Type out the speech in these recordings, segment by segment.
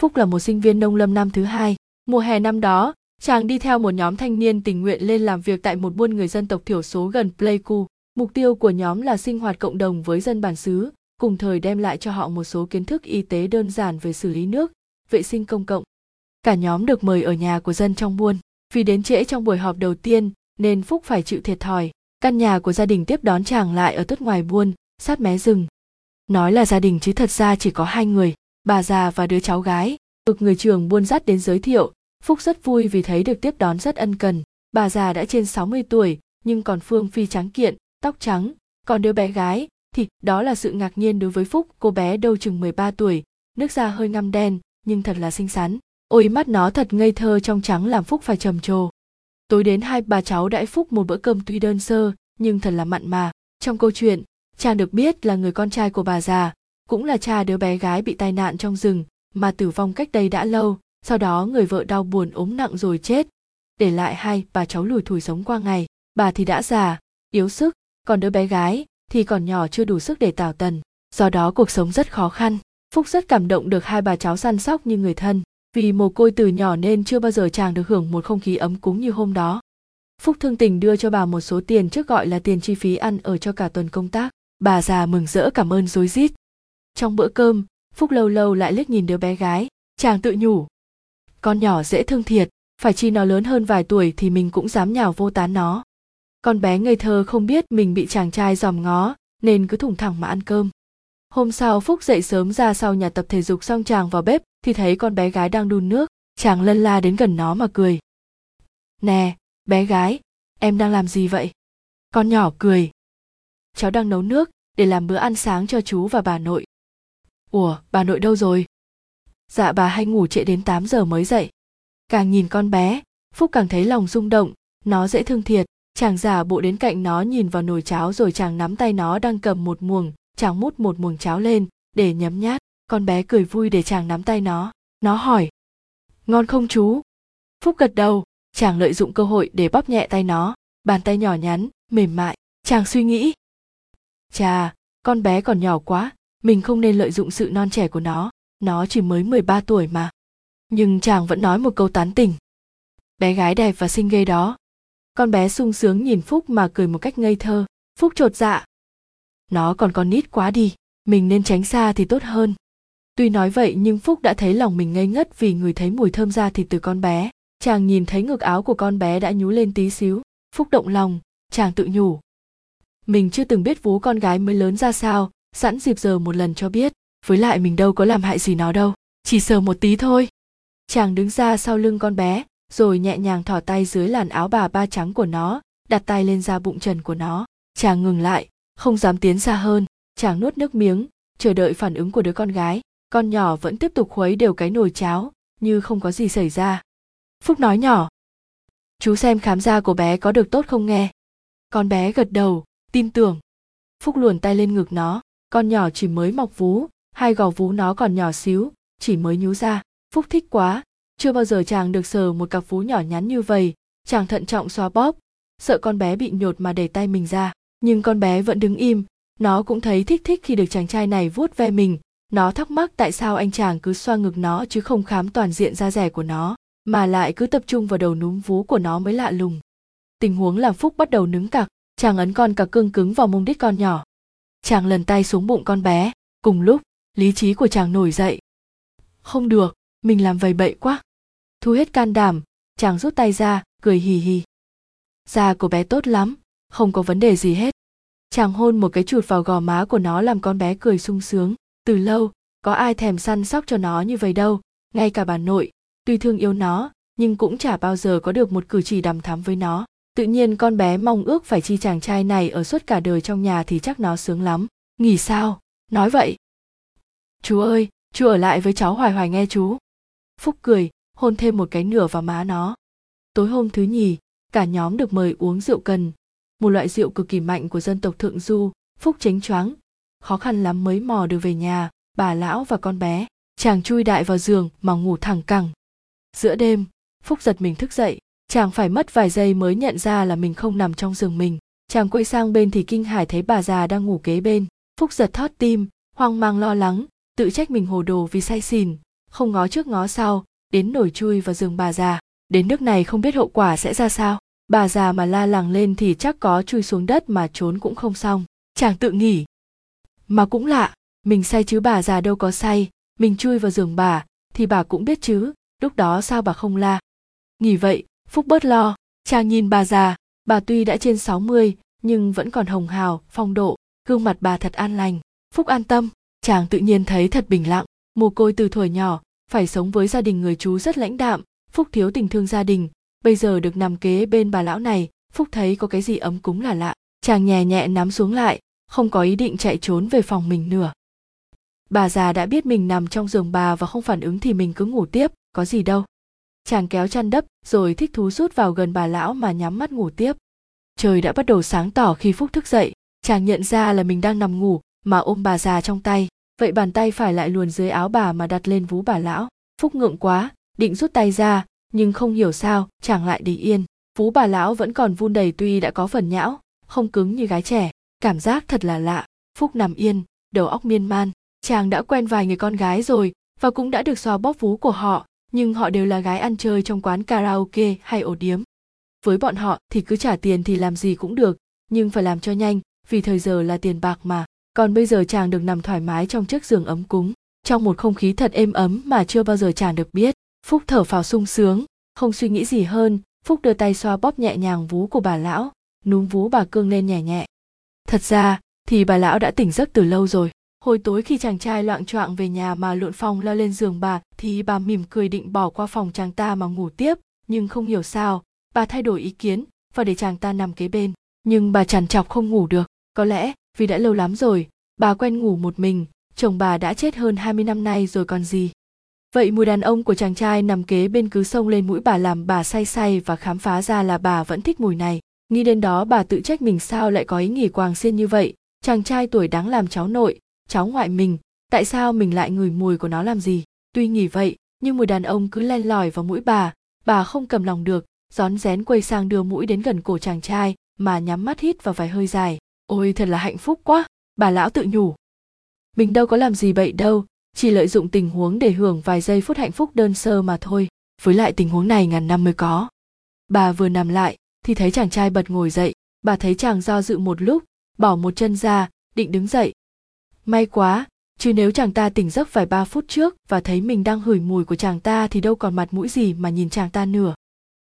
phúc là một sinh viên nông lâm năm thứ hai. Mùa hè năm đó, chàng đi theo một nhóm thanh niên tình nguyện lên làm việc tại một buôn người dân tộc thiểu số gần pleiku. Mục tiêu của nhóm là sinh hoạt cộng đồng với dân bản xứ, cùng thời đem lại cho họ một số kiến thức y tế đơn giản về xử lý nước, vệ sinh công cộng. Cả nhóm được mời ở nhà của dân trong buôn. Vì đến trễ trong buổi họp đầu tiên, nên phúc phải chịu thiệt thòi. Căn nhà của gia đình tiếp đón chàng lại ở tất ngoài buôn, sát mé rừng. Nói là gia đình chứ thật ra chỉ có hai người bà già và đứa cháu gái, được người trường buôn dắt đến giới thiệu. Phúc rất vui vì thấy được tiếp đón rất ân cần. Bà già đã trên 60 tuổi, nhưng còn phương phi trắng kiện, tóc trắng. Còn đứa bé gái thì đó là sự ngạc nhiên đối với phúc, cô bé đâu chừng 13 tuổi. Nước da hơi ngăm đen, nhưng thật là xinh xắn. Ôi, mắt nó thật ngây thơ, trong trắng làm phúc phải trầm trồ. Tối đến hai bà cháu đãi phúc một bữa cơm tuy đơn sơ, nhưng thật là mặn mà. Trong câu chuyện, chàng được biết là người con trai của bà già cũng là cha đứa bé gái bị tai nạn trong rừng mà tử vong cách đây đã lâu, sau đó người vợ đau buồn ốm nặng rồi chết. Để lại hai, bà cháu lùi thủi sống qua ngày. Bà thì đã già, yếu sức, còn đứa bé gái thì còn nhỏ chưa đủ sức để tảo tần. Do đó cuộc sống rất khó khăn. Phúc rất cảm động được hai bà cháu săn sóc như người thân, vì mồ côi từ nhỏ nên chưa bao giờ chàng được hưởng một không khí ấm cúng như hôm đó. Phúc thương tình đưa cho bà một số tiền trước gọi là tiền chi phí ăn ở cho cả tuần công tác. Bà già mừng rỡ cảm ơn rối rít trong bữa cơm, phúc lâu lâu lại liếc nhìn đứa bé gái. Chàng tự nhủ, con nhỏ dễ thương thiệt, phải chi nó lớn hơn vài tuổi thì mình cũng dám nhào vô tán nó. Con bé ngây thơ không biết mình bị chàng trai dòm ngó, nên cứ thủng thẳng mà ăn cơm. Hôm sau phúc dậy sớm ra sau nhà tập thể dục xong chàng vào bếp thì thấy con bé gái đang đun nước. Chàng lân la đến gần nó mà cười. Nè, bé gái, em đang làm gì vậy? Con nhỏ cười. Cháu đang nấu nước để làm bữa ăn sáng cho chú và bà nội ủa, bà nội đâu rồi? Dạ bà hay ngủ trễ đến 8 giờ mới dậy. Càng nhìn con bé, phúc càng thấy lòng rung động, nó dễ thương thiệt. Chàng giả bộ đến cạnh nó nhìn vào nồi cháo rồi chàng nắm tay nó đang cầm một muồng, chàng mút một muồng cháo lên, để nhấm nhát. Con bé cười vui để chàng nắm tay nó. Nó hỏi, ngon không chú? Phúc gật đầu. Chàng lợi dụng cơ hội để bóp nhẹ tay nó. Bàn tay nhỏ nhắn, mềm mại. Chàng suy nghĩ, chà, con bé còn nhỏ quá mình không nên lợi dụng sự non trẻ của nó. Nó chỉ mới 13 tuổi mà. Nhưng chàng vẫn nói một câu tán tỉnh. Bé gái đẹp và xinh ghê đó. Con bé sung sướng nhìn phúc mà cười một cách ngây thơ. Phúc trột dạ. Nó còn con nít quá đi. Mình nên tránh xa thì tốt hơn. Tuy nói vậy nhưng phúc đã thấy lòng mình ngây ngất vì người thấy mùi thơm da thịt từ con bé. Chàng nhìn thấy ngực áo của con bé đã nhú lên tí xíu. Phúc động lòng. Chàng tự nhủ. Mình chưa từng biết vú con gái mới lớn ra sao sẵn dịp giờ một lần cho biết, với lại mình đâu có làm hại gì nó đâu, chỉ sờ một tí thôi. Chàng đứng ra sau lưng con bé, rồi nhẹ nhàng thỏ tay dưới làn áo bà ba trắng của nó, đặt tay lên da bụng trần của nó. Chàng ngừng lại, không dám tiến xa hơn. Chàng nuốt nước miếng, chờ đợi phản ứng của đứa con gái. Con nhỏ vẫn tiếp tục khuấy đều cái nồi cháo, như không có gì xảy ra. Phúc nói nhỏ, chú xem khám da của bé có được tốt không nghe? Con bé gật đầu, tin tưởng. Phúc luồn tay lên ngực nó con nhỏ chỉ mới mọc vú, hai gò vú nó còn nhỏ xíu, chỉ mới nhú ra. Phúc thích quá, chưa bao giờ chàng được sờ một cặp vú nhỏ nhắn như vậy. Chàng thận trọng xoa bóp, sợ con bé bị nhột mà đẩy tay mình ra. Nhưng con bé vẫn đứng im, nó cũng thấy thích thích khi được chàng trai này vuốt ve mình. Nó thắc mắc tại sao anh chàng cứ xoa ngực nó chứ không khám toàn diện da rẻ của nó, mà lại cứ tập trung vào đầu núm vú của nó mới lạ lùng. Tình huống làm phúc bắt đầu nứng cặc chàng ấn con cặc cương cứng vào mông đít con nhỏ chàng lần tay xuống bụng con bé. Cùng lúc, lý trí của chàng nổi dậy. Không được, mình làm vầy bậy quá. Thu hết can đảm, chàng rút tay ra, cười hì hì. Da của bé tốt lắm, không có vấn đề gì hết. Chàng hôn một cái chụt vào gò má của nó làm con bé cười sung sướng. Từ lâu, có ai thèm săn sóc cho nó như vậy đâu. Ngay cả bà nội, tuy thương yêu nó, nhưng cũng chả bao giờ có được một cử chỉ đằm thắm với nó tự nhiên con bé mong ước phải chi chàng trai này ở suốt cả đời trong nhà thì chắc nó sướng lắm. Nghỉ sao? Nói vậy. Chú ơi, chú ở lại với cháu hoài hoài nghe chú. Phúc cười, hôn thêm một cái nửa vào má nó. Tối hôm thứ nhì, cả nhóm được mời uống rượu cần. Một loại rượu cực kỳ mạnh của dân tộc thượng du, phúc chánh choáng. Khó khăn lắm mới mò được về nhà, bà lão và con bé. Chàng chui đại vào giường mà ngủ thẳng cẳng. Giữa đêm, phúc giật mình thức dậy chàng phải mất vài giây mới nhận ra là mình không nằm trong giường mình. Chàng quay sang bên thì kinh hải thấy bà già đang ngủ kế bên. Phúc giật thót tim, hoang mang lo lắng, tự trách mình hồ đồ vì say xỉn, không ngó trước ngó sau, đến nổi chui vào giường bà già. Đến nước này không biết hậu quả sẽ ra sao. Bà già mà la làng lên thì chắc có chui xuống đất mà trốn cũng không xong. Chàng tự nghỉ. Mà cũng lạ, mình say chứ bà già đâu có say, mình chui vào giường bà, thì bà cũng biết chứ, lúc đó sao bà không la? Nghỉ vậy phúc bớt lo. Chàng nhìn bà già. Bà tuy đã trên 60 nhưng vẫn còn hồng hào, phong độ. Gương mặt bà thật an lành. Phúc an tâm. Chàng tự nhiên thấy thật bình lặng. Mồ côi từ thuở nhỏ, phải sống với gia đình người chú rất lãnh đạm. Phúc thiếu tình thương gia đình. Bây giờ được nằm kế bên bà lão này, phúc thấy có cái gì ấm cúng là lạ. Chàng nhẹ nhẹ nắm xuống lại, không có ý định chạy trốn về phòng mình nữa. Bà già đã biết mình nằm trong giường bà và không phản ứng thì mình cứ ngủ tiếp, có gì đâu chàng kéo chăn đắp, rồi thích thú rút vào gần bà lão mà nhắm mắt ngủ tiếp. Trời đã bắt đầu sáng tỏ khi phúc thức dậy. Chàng nhận ra là mình đang nằm ngủ, mà ôm bà già trong tay. Vậy bàn tay phải lại luồn dưới áo bà mà đặt lên vú bà lão. Phúc ngượng quá, định rút tay ra, nhưng không hiểu sao, chàng lại để yên. Vú bà lão vẫn còn vun đầy tuy đã có phần nhão, không cứng như gái trẻ. Cảm giác thật là lạ. Phúc nằm yên, đầu óc miên man. Chàng đã quen vài người con gái rồi, và cũng đã được xoa bóp vú của họ nhưng họ đều là gái ăn chơi trong quán karaoke hay ổ điếm. Với bọn họ thì cứ trả tiền thì làm gì cũng được, nhưng phải làm cho nhanh, vì thời giờ là tiền bạc mà. Còn bây giờ chàng được nằm thoải mái trong chiếc giường ấm cúng, trong một không khí thật êm ấm mà chưa bao giờ chàng được biết. Phúc thở phào sung sướng, không suy nghĩ gì hơn, phúc đưa tay xoa bóp nhẹ nhàng vú của bà lão, núm vú bà cương lên nhẹ nhẹ. Thật ra, thì bà lão đã tỉnh giấc từ lâu rồi hồi tối khi chàng trai loạn choạng về nhà mà lộn phòng leo lên giường bà thì bà mỉm cười định bỏ qua phòng chàng ta mà ngủ tiếp, nhưng không hiểu sao, bà thay đổi ý kiến và để chàng ta nằm kế bên. Nhưng bà chằn chọc không ngủ được. Có lẽ vì đã lâu lắm rồi, bà quen ngủ một mình, chồng bà đã chết hơn 20 năm nay rồi còn gì. Vậy mùi đàn ông của chàng trai nằm kế bên cứ xông lên mũi bà làm bà say say và khám phá ra là bà vẫn thích mùi này. Nghĩ đến đó bà tự trách mình sao lại có ý nghỉ quàng xiên như vậy. Chàng trai tuổi đáng làm cháu nội cháu ngoại mình, tại sao mình lại ngửi mùi của nó làm gì? Tuy nghỉ vậy, nhưng mùi đàn ông cứ len lỏi vào mũi bà bà không cầm lòng được, rón rén quay sang đưa mũi đến gần cổ chàng trai, mà nhắm mắt hít vào vài hơi dài. Ôi, thật là hạnh phúc quá, bà lão tự nhủ. Mình đâu có làm gì bậy đâu, chỉ lợi dụng tình huống để hưởng vài giây phút hạnh phúc đơn sơ mà thôi. Với lại tình huống này ngàn năm mới có. Bà vừa nằm lại, thì thấy chàng trai bật ngồi dậy. Bà thấy chàng do dự một lúc, bỏ một chân ra, định đứng dậy may quá, chứ nếu chàng ta tỉnh giấc vài ba phút trước và thấy mình đang hửi mùi của chàng ta thì đâu còn mặt mũi gì mà nhìn chàng ta nữa.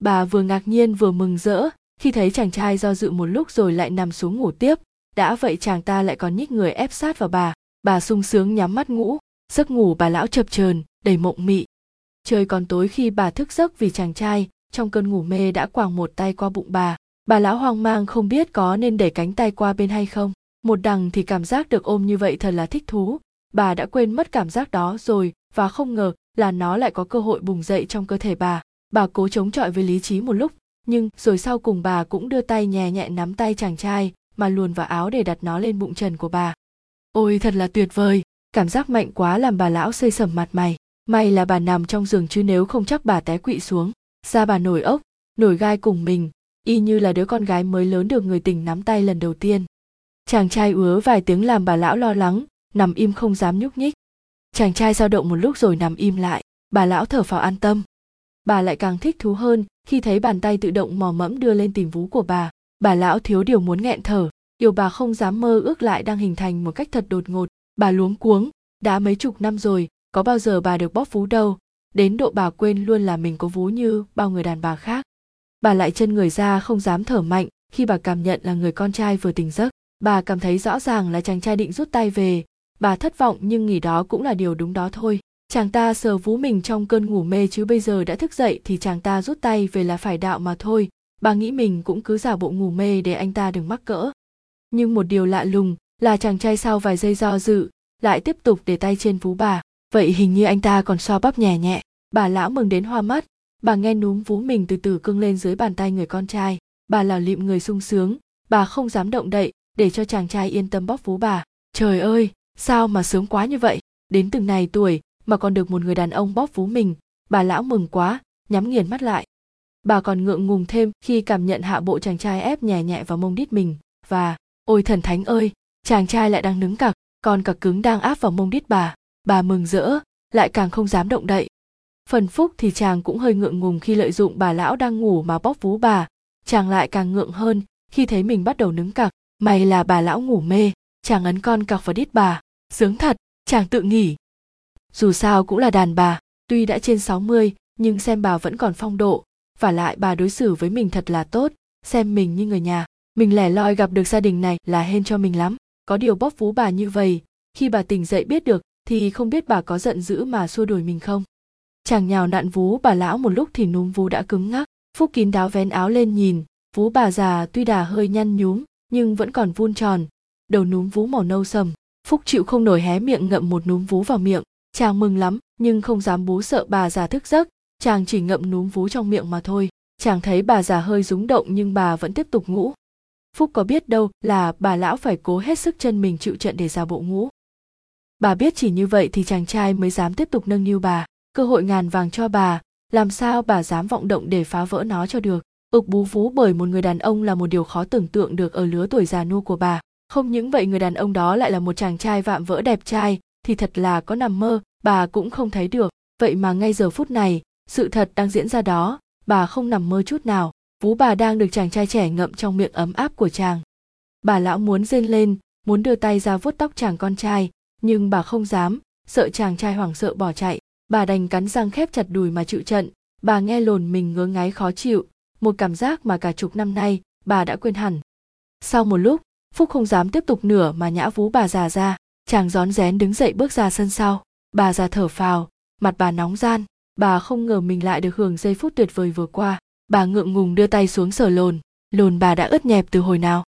Bà vừa ngạc nhiên vừa mừng rỡ, khi thấy chàng trai do dự một lúc rồi lại nằm xuống ngủ tiếp. Đã vậy chàng ta lại còn nhích người ép sát vào bà. Bà sung sướng nhắm mắt ngủ, giấc ngủ bà lão chập chờn, đầy mộng mị. Trời còn tối khi bà thức giấc vì chàng trai, trong cơn ngủ mê đã quàng một tay qua bụng bà. Bà lão hoang mang không biết có nên đẩy cánh tay qua bên hay không một đằng thì cảm giác được ôm như vậy thật là thích thú. Bà đã quên mất cảm giác đó rồi, và không ngờ là nó lại có cơ hội bùng dậy trong cơ thể bà. Bà cố chống chọi với lý trí một lúc, nhưng rồi sau cùng bà cũng đưa tay nhẹ nhẹ nắm tay chàng trai, mà luồn vào áo để đặt nó lên bụng trần của bà. Ôi, thật là tuyệt vời! Cảm giác mạnh quá làm bà lão xây sầm mặt mày. May là bà nằm trong giường chứ nếu không chắc bà té quỵ xuống. Ra bà nổi ốc, nổi gai cùng mình. Y như là đứa con gái mới lớn được người tình nắm tay lần đầu tiên chàng trai ứa vài tiếng làm bà lão lo lắng, nằm im không dám nhúc nhích. Chàng trai dao động một lúc rồi nằm im lại, bà lão thở phào an tâm. Bà lại càng thích thú hơn, khi thấy bàn tay tự động mò mẫm đưa lên tìm vú của bà bà lão thiếu điều muốn nghẹn thở, điều bà không dám mơ ước lại đang hình thành một cách thật đột ngột. Bà luống cuống, đã mấy chục năm rồi, có bao giờ bà được bóp vú đâu, đến độ bà quên luôn là mình có vú như bao người đàn bà khác. Bà lại chân người ra không dám thở mạnh khi bà cảm nhận là người con trai vừa tỉnh giấc bà cảm thấy rõ ràng là chàng trai định rút tay về. Bà thất vọng nhưng nghĩ đó cũng là điều đúng đó thôi. Chàng ta sờ vú mình trong cơn ngủ mê chứ bây giờ đã thức dậy thì chàng ta rút tay về là phải đạo mà thôi. Bà nghĩ mình cũng cứ giả bộ ngủ mê để anh ta đừng mắc cỡ. Nhưng một điều lạ lùng là chàng trai sau vài giây do dự lại tiếp tục để tay trên vú bà. Vậy hình như anh ta còn so bắp nhẹ nhẹ. Bà lão mừng đến hoa mắt. Bà nghe núm vú mình từ từ cưng lên dưới bàn tay người con trai. Bà lảo lịm người sung sướng. Bà không dám động đậy để cho chàng trai yên tâm bóp vú bà. Trời ơi, sao mà sướng quá như vậy? Đến từng này tuổi mà còn được một người đàn ông bóp vú mình, bà lão mừng quá, nhắm nghiền mắt lại. Bà còn ngượng ngùng thêm khi cảm nhận hạ bộ chàng trai ép nhẹ nhẹ vào mông đít mình, và, ôi thần thánh ơi, chàng trai lại đang nứng cặc còn cặc cứng đang áp vào mông đít bà bà mừng rỡ, lại càng không dám động đậy. Phần phúc thì chàng cũng hơi ngượng ngùng khi lợi dụng bà lão đang ngủ mà bóp vú bà, chàng lại càng ngượng hơn khi thấy mình bắt đầu nứng cặc may là bà lão ngủ mê chàng ấn con cọc vào đít bà. Sướng thật, chàng tự nghỉ. Dù sao cũng là đàn bà, tuy đã trên 60 nhưng xem bà vẫn còn phong độ. Và lại bà đối xử với mình thật là tốt, xem mình như người nhà. Mình lẻ loi gặp được gia đình này là hên cho mình lắm. Có điều bóp vú bà như vậy, khi bà tỉnh dậy biết được, thì không biết bà có giận dữ mà xua đuổi mình không? Chàng nhào nặn vú bà lão một lúc thì núm vú đã cứng ngắc. Phúc kín đáo vén áo lên nhìn, vú bà già tuy đà hơi nhăn nhúm nhưng vẫn còn vun tròn. Đầu núm vú màu nâu sầm. Phúc chịu không nổi hé miệng ngậm một núm vú vào miệng. Chàng mừng lắm, nhưng không dám bú sợ bà già thức giấc. Chàng chỉ ngậm núm vú trong miệng mà thôi. Chàng thấy bà già hơi rúng động nhưng bà vẫn tiếp tục ngủ. Phúc có biết đâu là bà lão phải cố hết sức chân mình chịu trận để ra bộ ngủ. Bà biết chỉ như vậy thì chàng trai mới dám tiếp tục nâng niu bà. Cơ hội ngàn vàng cho bà. Làm sao bà dám vọng động để phá vỡ nó cho được? Ực bú vú bởi một người đàn ông là một điều khó tưởng tượng được ở lứa tuổi già nua của bà. Không những vậy, người đàn ông đó lại là một chàng trai vạm vỡ đẹp trai, thì thật là có nằm mơ, bà cũng không thấy được. Vậy mà ngay giờ phút này, sự thật đang diễn ra đó, bà không nằm mơ chút nào. Vú bà đang được chàng trai trẻ ngậm trong miệng ấm áp của chàng. Bà lão muốn rên lên, muốn đưa tay ra vuốt tóc chàng con trai, nhưng bà không dám, sợ chàng trai hoảng sợ bỏ chạy. Bà đành cắn răng khép chặt đùi mà chịu trận. Bà nghe lồn mình ngứa ngáy khó chịu một cảm giác mà cả chục năm nay bà đã quên hẳn. Sau một lúc, phúc không dám tiếp tục nửa mà nhã vú bà già ra, chàng rón rén đứng dậy bước ra sân sau. Bà già thở phào, mặt bà nóng gian, bà không ngờ mình lại được hưởng giây phút tuyệt vời vừa qua. Bà ngượng ngùng đưa tay xuống sờ lồn lồn bà đã ướt nhẹp từ hồi nào.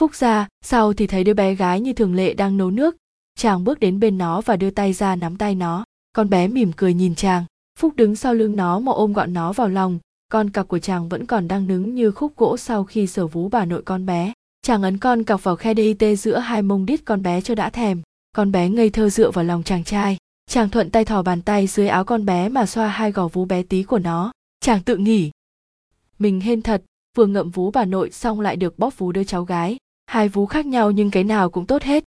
Phúc ra, sau thì thấy đứa bé gái như thường lệ đang nấu nước. Chàng bước đến bên nó và đưa tay ra nắm tay nó. Con bé mỉm cười nhìn chàng. Phúc đứng sau lưng nó mà ôm gọn nó vào lòng con cặc của chàng vẫn còn đang đứng như khúc gỗ sau khi sở vú bà nội con bé. Chàng ấn con cọc vào khe dit giữa hai mông đít con bé cho đã thèm. Con bé ngây thơ dựa vào lòng chàng trai. Chàng thuận tay thò bàn tay dưới áo con bé mà xoa hai gò vú bé tí của nó. Chàng tự nghỉ. Mình hên thật, vừa ngậm vú bà nội xong lại được bóp vú đứa cháu gái. Hai vú khác nhau nhưng cái nào cũng tốt hết.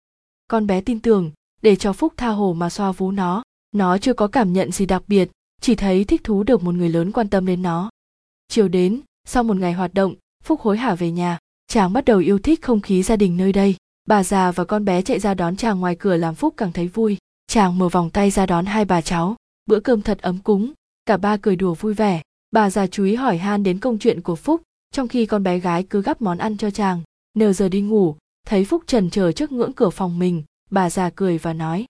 Con bé tin tưởng, để cho phúc tha hồ mà xoa vú nó nó chưa có cảm nhận gì đặc biệt, chỉ thấy thích thú được một người lớn quan tâm đến nó chiều đến, sau một ngày hoạt động, phúc hối hả về nhà. Chàng bắt đầu yêu thích không khí gia đình nơi đây. Bà già và con bé chạy ra đón chàng ngoài cửa làm phúc càng thấy vui. Chàng mở vòng tay ra đón hai bà cháu. Bữa cơm thật ấm cúng. Cả ba cười đùa vui vẻ. Bà già chú ý hỏi han đến công chuyện của phúc, trong khi con bé gái cứ gắp món ăn cho chàng. Nờ giờ đi ngủ, thấy phúc trần chờ trước ngưỡng cửa phòng mình, bà già cười và nói,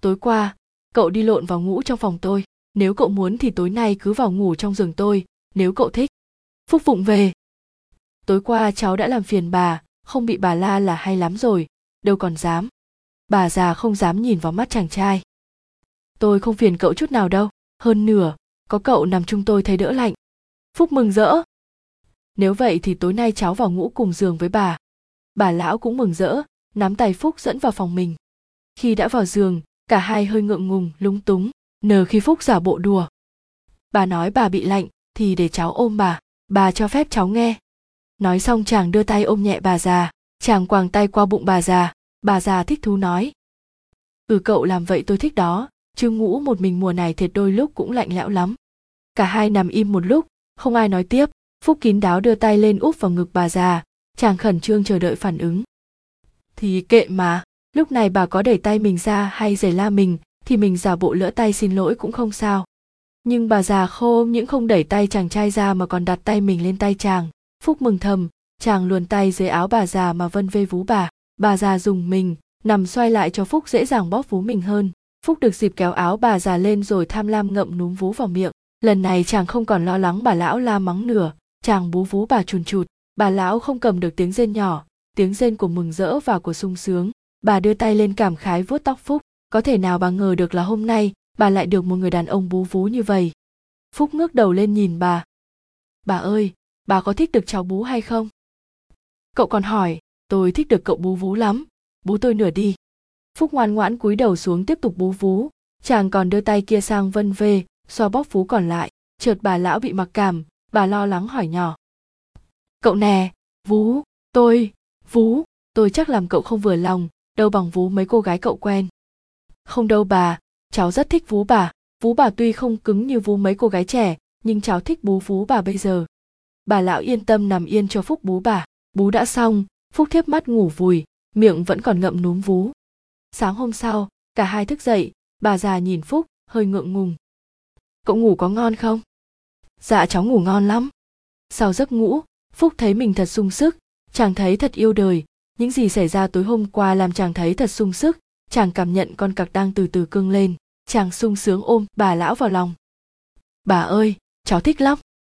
tối qua, cậu đi lộn vào ngủ trong phòng tôi. Nếu cậu muốn thì tối nay cứ vào ngủ trong giường tôi nếu cậu thích. Phúc vụng về. Tối qua cháu đã làm phiền bà, không bị bà la là hay lắm rồi, đâu còn dám. Bà già không dám nhìn vào mắt chàng trai. Tôi không phiền cậu chút nào đâu, hơn nửa, có cậu nằm chung tôi thấy đỡ lạnh. Phúc mừng rỡ. Nếu vậy thì tối nay cháu vào ngủ cùng giường với bà. Bà lão cũng mừng rỡ, nắm tay phúc dẫn vào phòng mình. Khi đã vào giường, cả hai hơi ngượng ngùng, lúng túng, nờ khi phúc giả bộ đùa. Bà nói bà bị lạnh thì để cháu ôm bà bà cho phép cháu nghe. Nói xong chàng đưa tay ôm nhẹ bà già, chàng quàng tay qua bụng bà già bà già thích thú nói. Ừ cậu làm vậy tôi thích đó, chứ ngủ một mình mùa này thiệt đôi lúc cũng lạnh lẽo lắm. Cả hai nằm im một lúc, không ai nói tiếp, phúc kín đáo đưa tay lên úp vào ngực bà già, chàng khẩn trương chờ đợi phản ứng. Thì kệ mà, lúc này bà có đẩy tay mình ra hay giày la mình, thì mình giả bộ lỡ tay xin lỗi cũng không sao nhưng bà già khô những không đẩy tay chàng trai ra mà còn đặt tay mình lên tay chàng. Phúc mừng thầm, chàng luồn tay dưới áo bà già mà vân vê vú bà. Bà già dùng mình, nằm xoay lại cho phúc dễ dàng bóp vú mình hơn. Phúc được dịp kéo áo bà già lên rồi tham lam ngậm núm vú vào miệng. Lần này chàng không còn lo lắng bà lão la mắng nửa, chàng bú vú bà chùn chụt. Bà lão không cầm được tiếng rên nhỏ, tiếng rên của mừng rỡ và của sung sướng. Bà đưa tay lên cảm khái vuốt tóc phúc, có thể nào bà ngờ được là hôm nay bà lại được một người đàn ông bú vú như vậy. Phúc ngước đầu lên nhìn bà. Bà ơi, bà có thích được cháu bú hay không? Cậu còn hỏi, tôi thích được cậu bú vú lắm. Bú tôi nửa đi. Phúc ngoan ngoãn cúi đầu xuống tiếp tục bú vú. Chàng còn đưa tay kia sang vân vê, xoa bóp vú còn lại. Chợt bà lão bị mặc cảm, bà lo lắng hỏi nhỏ. Cậu nè, vú, tôi vú, tôi chắc làm cậu không vừa lòng, đâu bằng vú mấy cô gái cậu quen. Không đâu bà cháu rất thích vú bà. Vú bà tuy không cứng như vú mấy cô gái trẻ, nhưng cháu thích bú vú bà bây giờ. Bà lão yên tâm nằm yên cho phúc bú bà. Bú đã xong, phúc thiếp mắt ngủ vùi, miệng vẫn còn ngậm núm vú. Sáng hôm sau, cả hai thức dậy, bà già nhìn phúc, hơi ngượng ngùng. Cậu ngủ có ngon không? Dạ cháu ngủ ngon lắm. Sau giấc ngủ, phúc thấy mình thật sung sức. Chàng thấy thật yêu đời. Những gì xảy ra tối hôm qua làm chàng thấy thật sung sức. Chàng cảm nhận con cặc đang từ từ cương lên chàng sung sướng ôm bà lão vào lòng. Bà ơi cháu thích lắm.